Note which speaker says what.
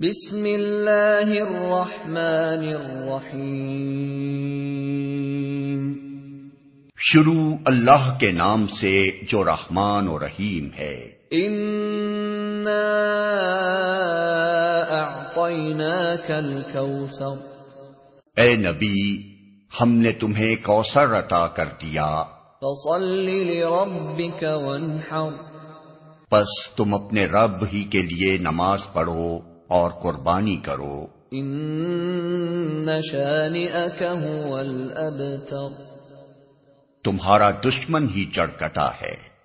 Speaker 1: بسم اللہ الرحمن الرحیم۔
Speaker 2: شروع اللہ کے نام سے جو رحمان و رحیم ہے۔
Speaker 1: انا اعطیناک الکوثر۔
Speaker 2: اے نبی ہم نے تمہیں کوثر عطا کر دیا۔
Speaker 1: فصل لربک وانحر۔
Speaker 2: پس تم اپنے رب ہی کے لیے نماز پڑھو۔ اور قربانی کرو۔
Speaker 1: ان هو الابتر
Speaker 2: تمہارا دشمن ہی چڑھ کٹا ہے۔